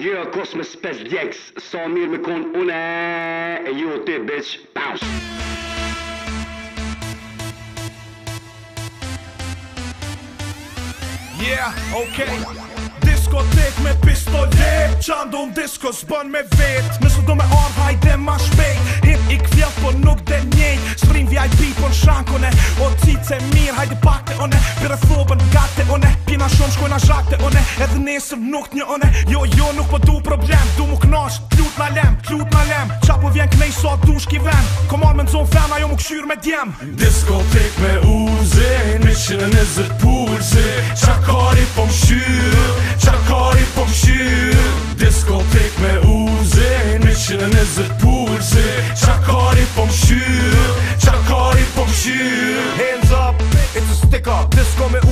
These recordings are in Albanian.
Yeah, jo, kos me spes djeks, sa so mirë me kon une, e jo ti, bitch, paus! Yeah, okay. Diskotek me pistolet, qa ndo në disko s'bën me vet Nësë do me ardh hajde ma shpejt, hit i këfjell po nuk dhe njejt Sërin vjajt pi po në shankone, o cice mirë hajde pak Shkojna shak të ëne Edhe nesëm nuk të një ëne Jo, jo, nuk po du problem Du mu knash, Klut në lem, klut në lem Qa po vjen këne sot sa du shkivën Komar me në zonë fema Jo mu këshyr me djem Disko, tek me uze Në qënë nëzët pulësit Qa kari po më shyr Qa kari po më shyr Disko, tek me uze Në qënë nëzët pulësit Qa kari po më Qa kari po më Hands up, it's a sticker Disko me uze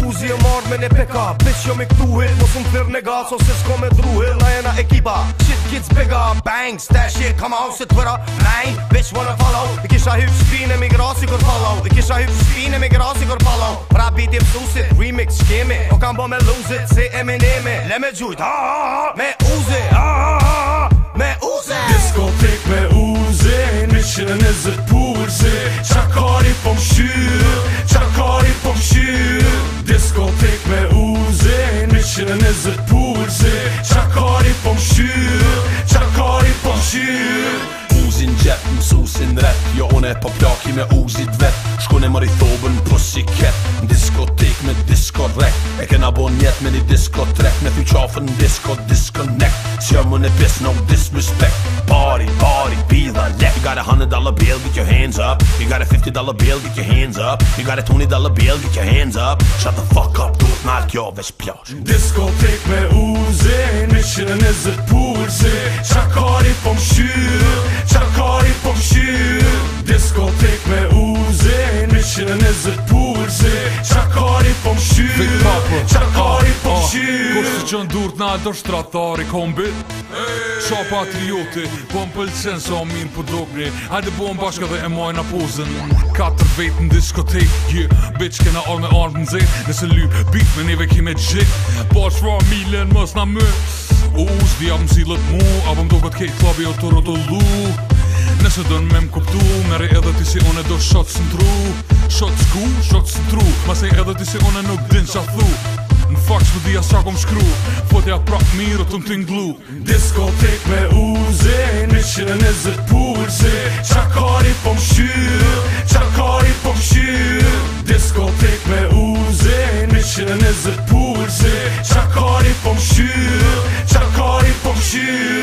jene peka Bitch jo me këtu hit Mos më thyrë në gas Ose s'ko me dru hit Na jena ekipa Shit gets bigger Bang Stash shit, Come on se twitter Bang Bitch wanna follow I kisha hyp shpine Mi gra si kur follow I kisha hyp shpine Mi gra si kur follow Pra beat im susit Remix shkemi O po kam bo me lose it Si e me neme Le me gjujt Me uzi Me uzi Disko tek me uzi Në qenë e zërë pulë Qa kari po më Jep'im su sin rep Jo unë e po plaki me uzit vet Shkune mëri thobën pusiket Diskotik me disko rek E kena bon jet me një disko trek Me thy qafën disko disconnect Si jam unë e pis no disrespect Party, party, be the left You got a hundred dollar bill, get your hands up You got a fifty dollar bill, get your hands up You got a twenty dollar bill, get your hands up Shut the fuck up, dude, not kjo veç pjash Diskotik me uzin Mishin e nëzër pulsi Qa ka që në nëzët pulë Se qa kari po më shyrë Qa kari po më shyrë Kur si që në durët në ato shtratari kombi Qa patriote Po më pëlqen se o minë për dobre A po më bashka dhe e majnë a pozën Katër vetë në diskotekë yeah. Bitch kena orë me orë në zetë Nëse në lypë bit me neve kime gjithë Po është fra milen mës në mës U uh, zdi a më zilët mu A më do këtë kej klabi o të rotë lu Nëse dënë me më kuptu Meri edhe ti si unë do shots në tru Shots ku? Shots në tru Masej edhe ti si unë e nuk din qa thu Në fakt që dhja qa kom shkru Fotja prap miro të më t'inglu Diskotek me uze Në qënë në zërë pulsi Qa kari po më shyr Diskotek me uze Në qënë në zërë pulsi Qa kari po më shyr